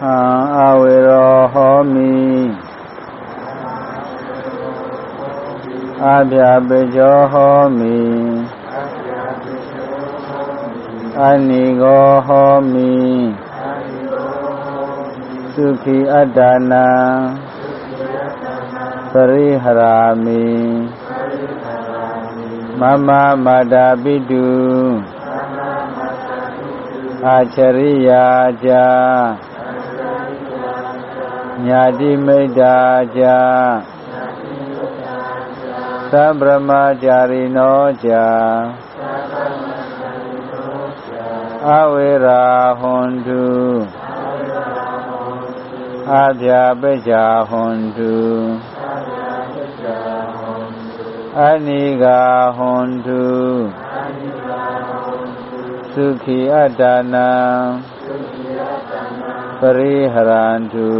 ဟံအဝေရောဟောမိအဗျာပေကျော်ဟောမိအနိကောဟောမိသုခိအတ္တနာပရိဟရာမိမမမတာပိတုအာချရိယာကြ ညာတိမိတ်တာကြသဗ္ဗမចាရိနောကြအဝေရာဟွန်တုအဗျာပိစ္ဆာဟွန်တုအနိဂာဟွန်တုသုခိအတ္တနာ ပရိဟရန္တု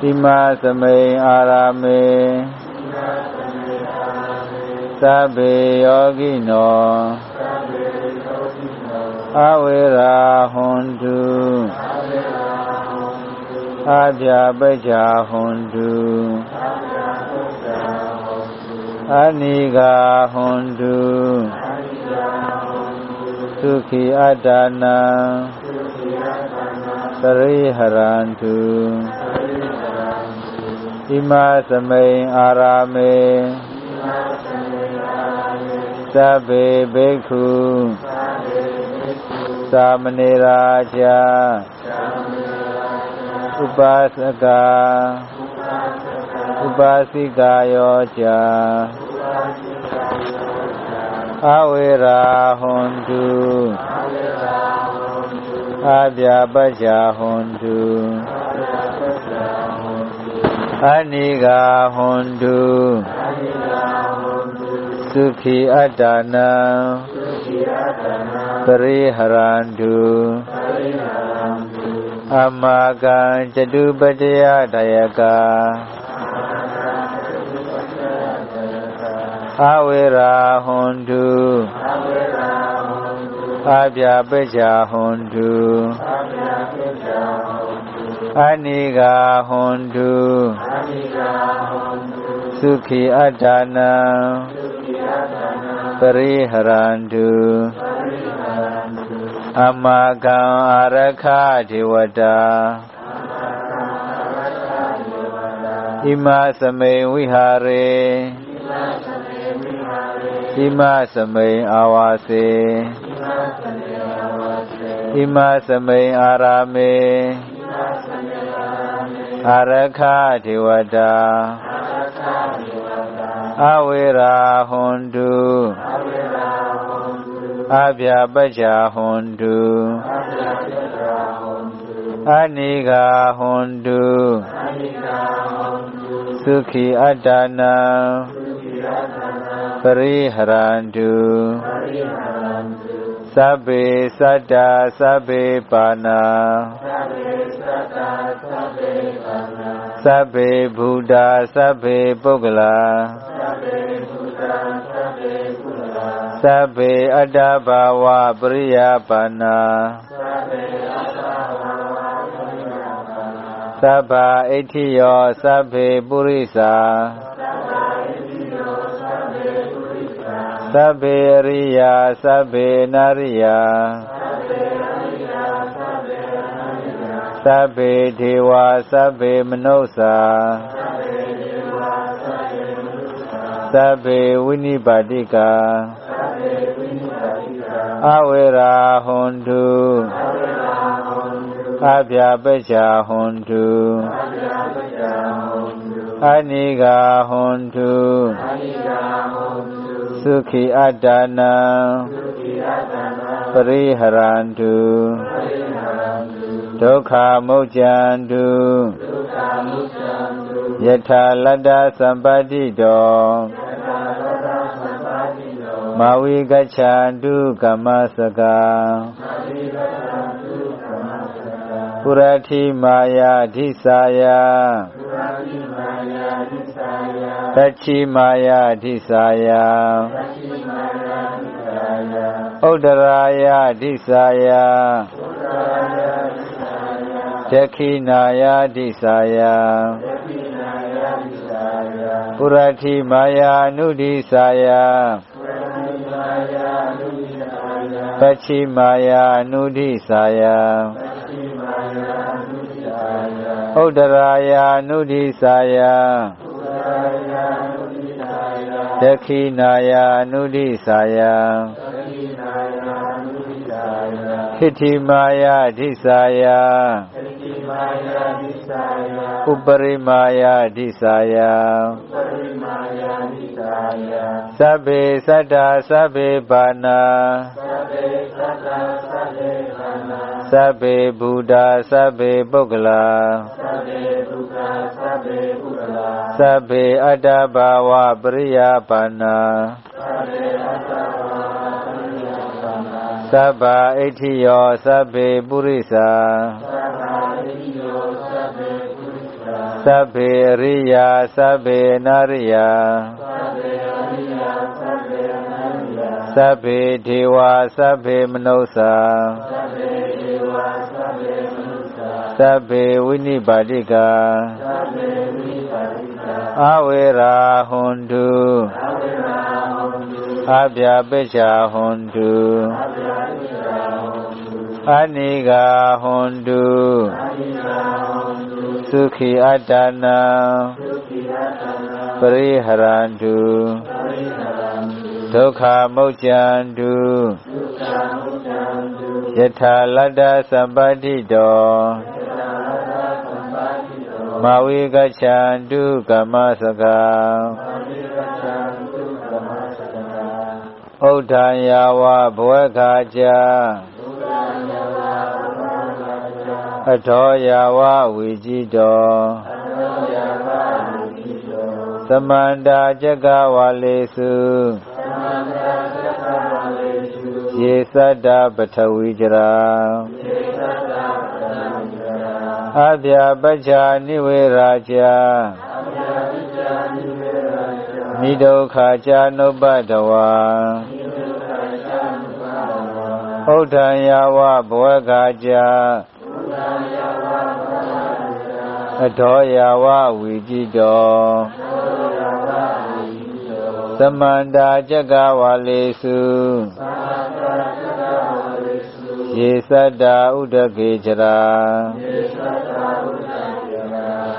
တိမသမိန်အာရမေသဗ္ဗေယောဂိနောအဝေရာဟွန်တုအဗျာပိစ္ဆာဟွန်တုအနိဂာဟွန်တုသုခိအတ္တနာပ ရိဟရန္တုဣမသမိန်အာရမေသဗ္ဗေဘိက္ခုသာမဏေရာချာဥပါစကာဥပါစိကာယောချာအဝေရာဟွန်တု အဗျာပัจจာဟွန်တုအနိဂာဟွန်တုသုခိအတ္တနံပရိဟရန္တုအမကံจตุပတ္တယတယကာအဝေရာဟွန်တု အဗျာပိစ္ဆာဟွန်တုအနိဂာဟွန်တုသုခိအတ္တနံပရိဟရန္တုအမကံအာရခဒေဝတာဣမသမိန်ဝိဟာရေဣမသမိန်အာဝါစေဣမသမိန် အာရမေအာရခဒေဝတာအဝေရာဟွန်တုအဗျာပัจจာဟွန်တုအနိဂာဟွန်တုသုခိအတ္တနာပရိဟရန္တု သဗ္ဗေသတ္တာသဗ္ဗေပါဏာသဗ္ဗေဘုဒ္ဓသဗ္ဗေပုဂ္ဂလာသဗ္ဗေအတ္တဘာဝပရိယပါဏာသဗ္ဗအဋ္ဌိယောသဗ္ဗေပုရိသာသဗ္ဗေ အရိယာသဗ္ဗေနာရိယာသဗ္ဗေဒေဝသဗ္ဗေမနုဿာသဗ္ဗေဝိနိပါတိကာအဝေရာဟွန်တုအဗျာပိစ္ဆာဟွန်တုအနိဂာဟွန်တု သုခိအတ္တနံပရိဟရန္တုဒုက္ခမုတ်ကြံတုယထာလတ္တသံပတိတောမဝိကច្ခြန္တုကမ္မစကပုရတိမာယာဓိသာယ တချိမာယဓိစာယဥဒရာယဓိစာယဒခိနာယဓိစာယပုရတိမာယာနုဒိစာယပချိမာယာနုဒိစာယဥဒရာယာနုဒိစာယ ဒခိနာယာနုဒိစာယဟိတိမာယာဓိစာယဥပရိမာယာဓိစာယသဗ္ဗေသတ္တာသဗ္ဗေဘာနာသဗ္ဗေ ဘုဒ္ဓသဗ္ဗေပုဂ္ဂလာသဗ္ဗေအတ္တဘာဝပရိယာပါဏာသဗ္ဗအဋ္ဌိယောသဗ္ဗေပုရိသသဗ္ဗေရိယာသဗ္ဗေနာရိယာသဗ္ဗေဒေဝသဗ္ဗေမနုဿာသဗ္ဗေ ဝိနိပါတိကာအဝေရာဟွန်တုအဗျာပိစ္ဆာဟွန်တုအနိဂာဟွန်တုသုခိအတ္တနာပရိဟရန္တုဒုက္ခမုတ်ကြံတုယထာလတ္တသဗ္ဗတိတော မဝိကချံတုကမစကံဥဒ္ဒံယာဝဘဝခာကြအထောယာဝဝီကြည်တော်သမန္တာจกဝါလေစုယေသတ္တပထဝီကြရာ အဗျာပัจฉာနိဝေရာချာမိဒုက္ခချာနုပ္ပတဝါဥဒ္ဒံယာဝဘဝကကြအထောယာဝဝီကြည်တော်သမန္တာจกဝါလေစု ယေသတ္တာဥဒကေချရာ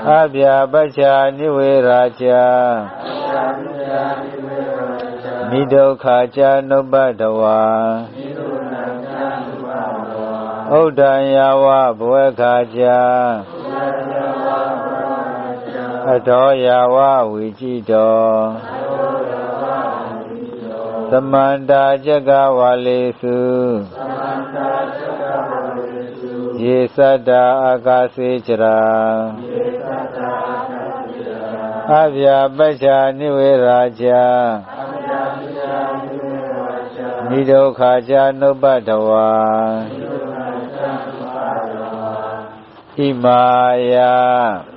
အဗျာပัจฉာနိဝေရာချာမိဒုက္ခချာနုပ္ပတဝါဥဒ္ဒံယာဝဘဝခာချာအထောယာဝဝီကြည်တော်သမန္တာจกဝါလေစု မ ယေသတ္တာအာကာစေချရာယေသတ္တာအာကာစေချရာအဗျာပစ္စာနိဝေရာချာအဗျာပစ္စာနိဝေရာချာနိဒုက္ခာချာနုပ္ပတဝါနိဒုက္ခာချာနုပ္ပတဝါဣမာယ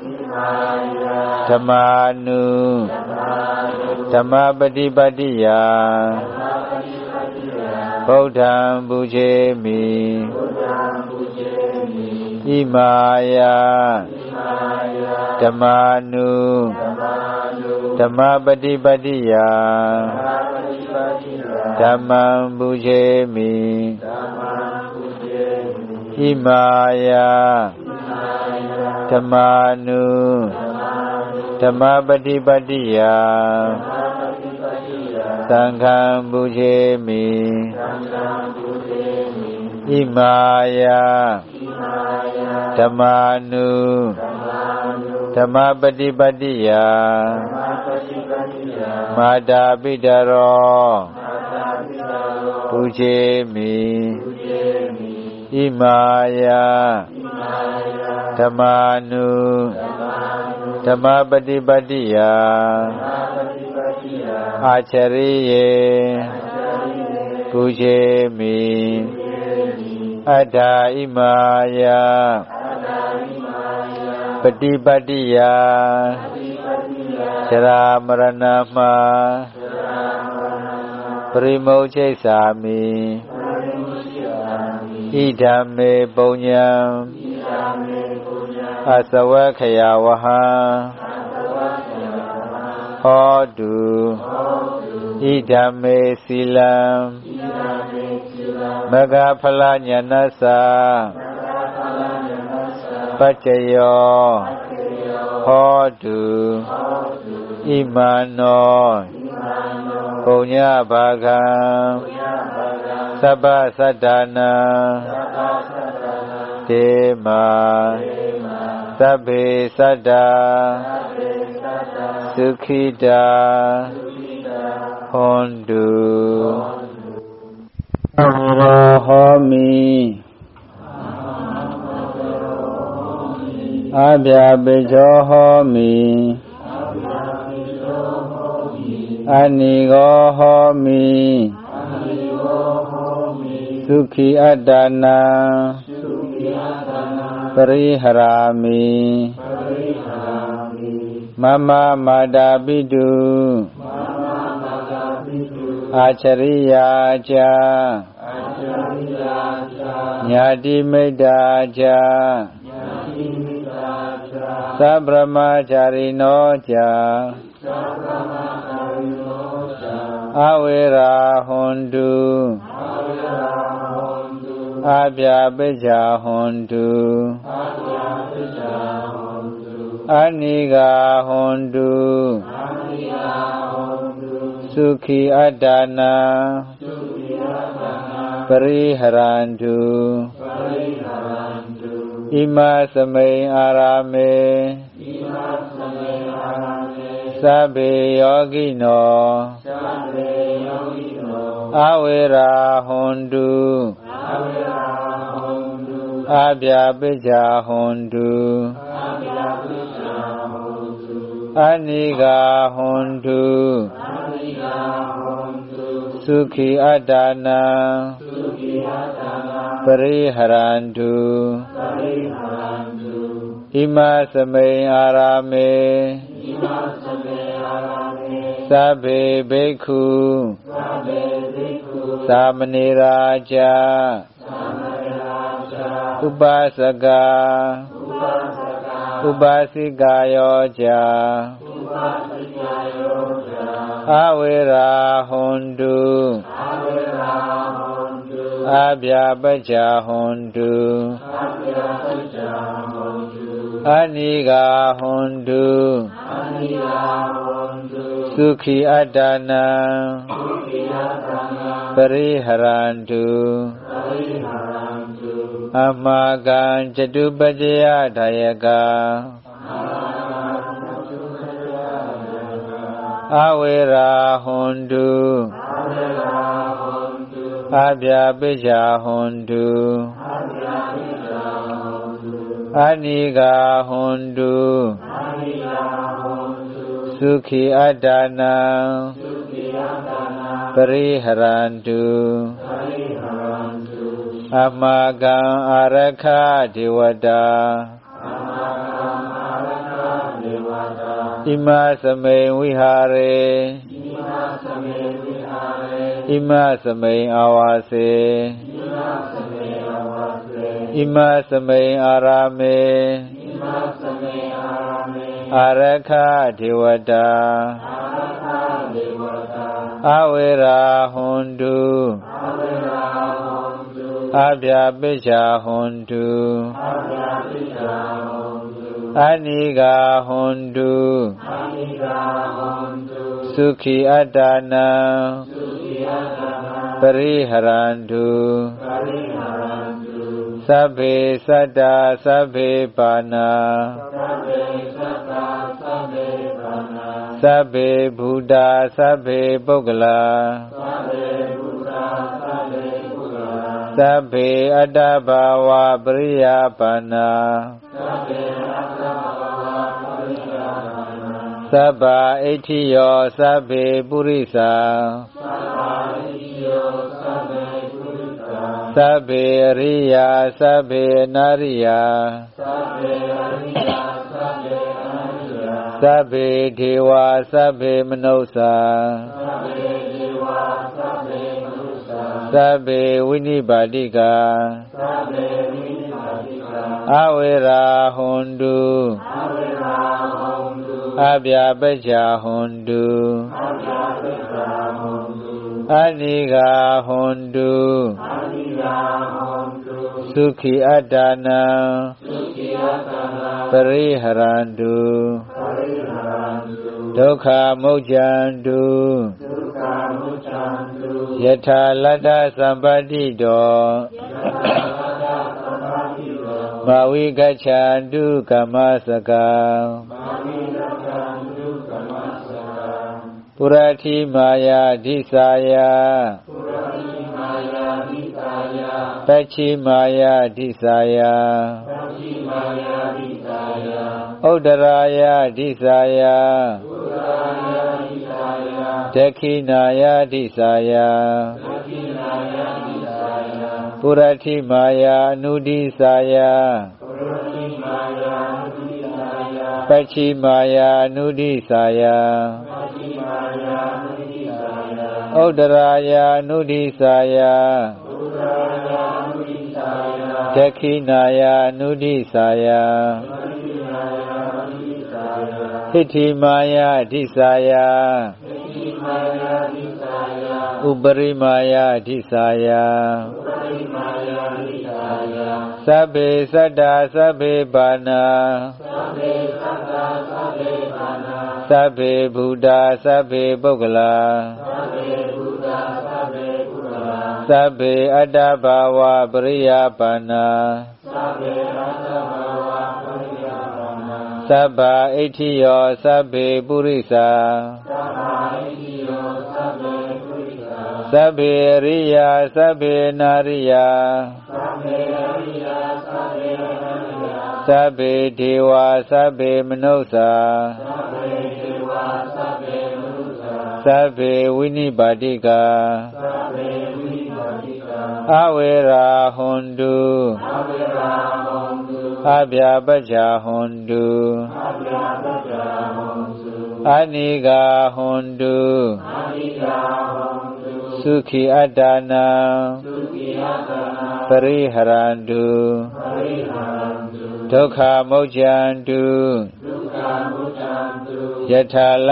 ဣမာယဓမ္မာနုဓမ္မာပฏิပတ္တိယဓမ္မာပฏิပတ္တိယဗုဒ္ဓံပူဇေမိဗုဒ္ဓံ ဣမာယဓမ္မာနုဓမ္မပฏิပတ္တိယဓမ္မံဘူချေမိဣမာယဓမ္မာနုဓမ္မပฏิပတ္တိယသံဃံဘူချေမိဣမာယ ဓမ္မာနုဓမ္မပฏิပတ္တိယမာတာပိတရောဘူချေမိဣမာယဓမ္မာနုဓမ္မပฏิပတ္တိယအာချရိယေဘူချေမိအတ္ထာဣမာယ ပฏิပတ္တိယသရာမရဏမပရိမုချိတ်စာမိဣဓမ္မေပုံညာအသဝခယဝဟံဟောတုဣဓမ္မေစီလံမဂ္ဂဖလညာနသ ပัจจယောဟောတုဣမနောပုညဘာကံသဗ္ဗသတ္တနာတေမာသဗ္ဗေသတ္တာသုခိတာဟွန်တု ဗျာပိချောဟောမိအနိဂောဟောမိသုခိအတ္တနာပရိဟရာမိမမမာတာပိတုအာချရိယာချာညာတိမိတ်တာချာ သဗ္ဗမချာရိနောချာအဝေရာဟွန်တုအပြာပိစ္ဆာဟွန်တုအနိဂာဟွန်တုသုခိအတ္တနာပရိဟရန္တု อิมาสเมอาราเมอิมาสเมอาราเมสัพเพโยกิโนสัพเพโยกิโนอเวราหนตุอเวราหนตุอาภยปิจจาหนตุอาภยปิจจาหนตุอนิกาหนตุอนิกาหนตุสุขีอัตตานังสุขีอัตตานัง ခိအတ္တနာပရိဟရန္တုဣမသမိန်အာရမေသဗ္ဗေဘိက္ခုသာမဏေရာဇာဥပါစကဥပါစိကာယောဇာအဝေရာဟွန်တုအ အပြာပစ္စာဟွန်တုအပြာပစ္စာဟွန်တုအနိကာဟွန်တုအနိကာဟွန်တုသုခိအတ္တနံသုခိအတ္တနံပရိဟရန္တုပရိဟရန္တုအမကံจตุပတ္တယဓာယကအဝေရာဟွန်တုအဝေရာ ဗျာပိစ္ဆာဟွန်တုအနိဂာဟွန်တုသုခိအတ္တနာပရိဟရန္တုအမကံအာရခဒေဝတာဣမသမိန်ဝိဟာရေဣမသမိ န်အာဝါစေဣမသမိန်အာရမေအာရခဒေဝတာအဝေရာဟွန်တုအဗျာပိစ္ဆာဟွန်တုအနိဂာဟွန်တုသုခိအတ္တနာပရိဟရန္တု သဗ္ဗေသတ္တာသဗ္ဗေပါဏာသဗ္ဗေဘုဒ္ဓသဗ္ဗေပုဂ္ဂလာသဗ္ဗေအတ္တဘာဝပရိယာပါဏာသဗ္ဗအဋ္ဌိယောသဗ္ဗေပုရိသသဗ္ဗေအရိယာသဗ္ဗေအနာရိယာသသဗ္ဗေဒေဝသဗ္ဗေမနုဿာသဗ္ဗေဝိနိပါတိကာအဝေရာဟွန်တုအ ဗျာပစ္ဆာဟွန်တုအနိဂါဟွန်တုသုခိအတ္တနံပရိဟရန္တုဒုက္ခမုတ်ကြံတုယထာလတ္တသဗ္ဗတိတောမဝိကချန္တုကမစကံပုရတိမာယာဓိသာယပัจฉิမာယာဓိသာယဥဒ္ဒရာယဓိသာယဒခိနာယဓိသာယပုရတိမာယာအနုဒိသာယပัจฉิမာယာအနုဒိသာယ ဥဒ္ဒရာယအနုဒိသာယဒခိနာယအနုဒိသာယဟိတိမာယဓိသာယဥပရိမာယဓိသာယသဗ္ဗေသတ္တာသဗ္ဗေဘာနာသဗ္ဗေဗုဒ္ဓသဗ္ဗေပုဂ္ဂလာသဗ္ဗေ အတ္တဘာဝပရိယပါဏာသဗ္ဗအဋ္ဌိယောသဗ္ဗေပုရိသာသဗ္ဗေရိယာသဗ္ဗေနာရိယာသဗ္ဗေဒေဝသဗ္ဗေမနုဿာသဗ္ဗေဝိနိပါတိကာ အဝေရာဟွန်တုအဗျာပัจฉာဟွန်တုအနိဂါဟွန်တုသုခိအတ္တနာပရိဟရန္တုဒုက္ခမုတ်ကြံတုယထာလ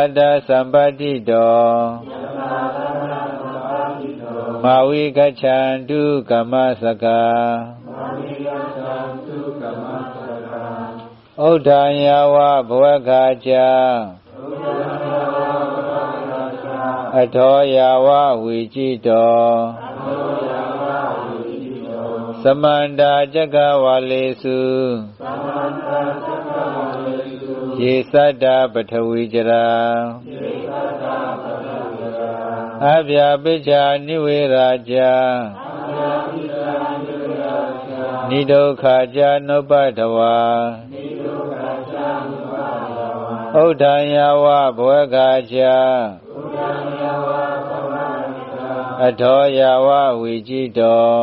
တ္တသဗ္ဗတိတောမဝိကချန္တုကမစကံဥဒ္ဒံယဝဘဝကကြအထောယဝဝီจิตတောသမန္တာจกဝါလေစုယေသတ္တပထဝီจရာ မန္တာ အဗျာပိစ္ဆာနိဝေရာကြနိဒုက္ခကြနုပ္ပတဝါဥဒ္ဒံယဝဘဝကကြအထောယဝဝီจิตတော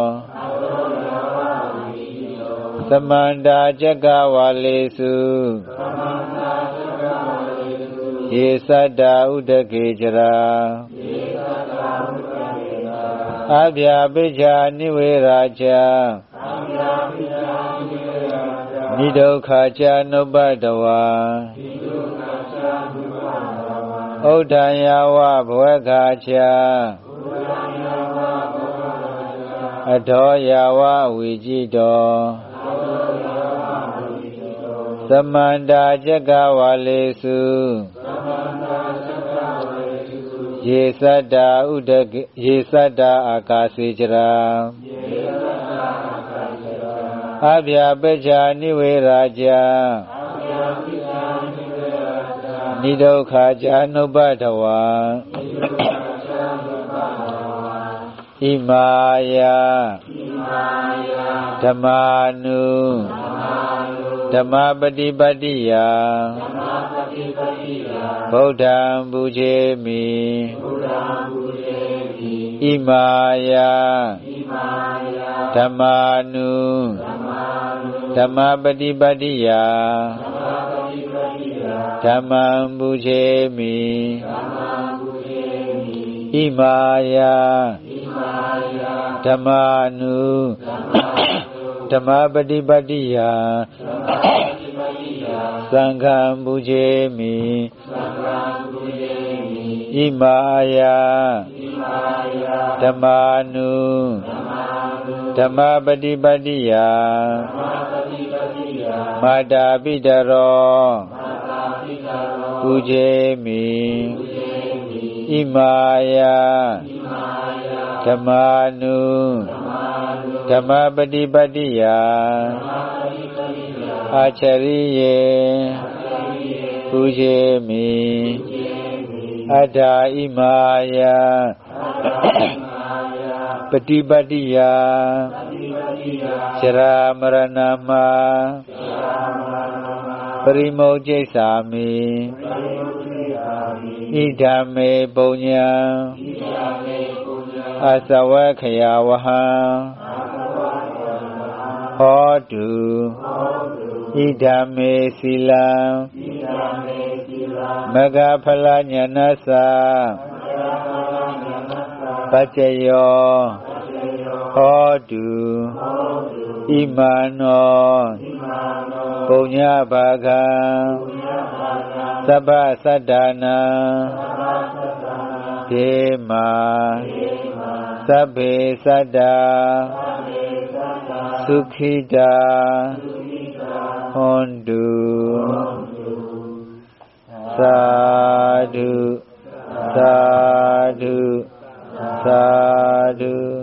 သမန္တာจกဝါလေစုယေသတ္တဥဒကေจရာ အဗျာပိစ္ဆာနိဝေရာချာနိဒုက္ခချာနုပ္ပတဝါဥဒ္ဒံယဝဘဝကချာအထောယဝဝီจิตတောသမန္တာจกဝါလေစု ယေသတ္တာဥဒကေယေသတ္တာအာကာစေจရာအဗျာပိစ္ဆာနိဝေရာကြနိဒုက္ခကြနုပ္ပတဝါဣမာယဓမ္မာနုဓမ္မပฏิပတ္တိယ ဗုဒ္ဓံဘူချေမိဣမာယဓမ္မာနုဓမ္မပฏิပတ္တိယဓဓမ္မံပုချေမိဣမာယဓမ္မာနုဓမ္မပฏิပတ္တိယ သံဃံပုချေမိဣမာယဓမ္မာနုဓမ္မပฏิပတ္တိယမာတာပိတရောပုချေမိဣမာယဓမ္မာနုဓမ္မပฏิပတ္တိယအာ ချရိယေပုချေမိအတ္ထာဣမာယပฏิပတ္တိယရှရာမရဏမပရိမုတ်ကျိစ္ဆာမိဣဒံမေပုံညာအသဝခယဝဟံဟောတု ဣဒံမေသီလံမဂဖလညာနသပัจจယောဟောတုဣမနောပုံညဘာကံသဗ္ဗသတ္တနာဒေမာသဗ္ဗေသတ္တာသုခိတာ hondu sadhu sadhu sadhu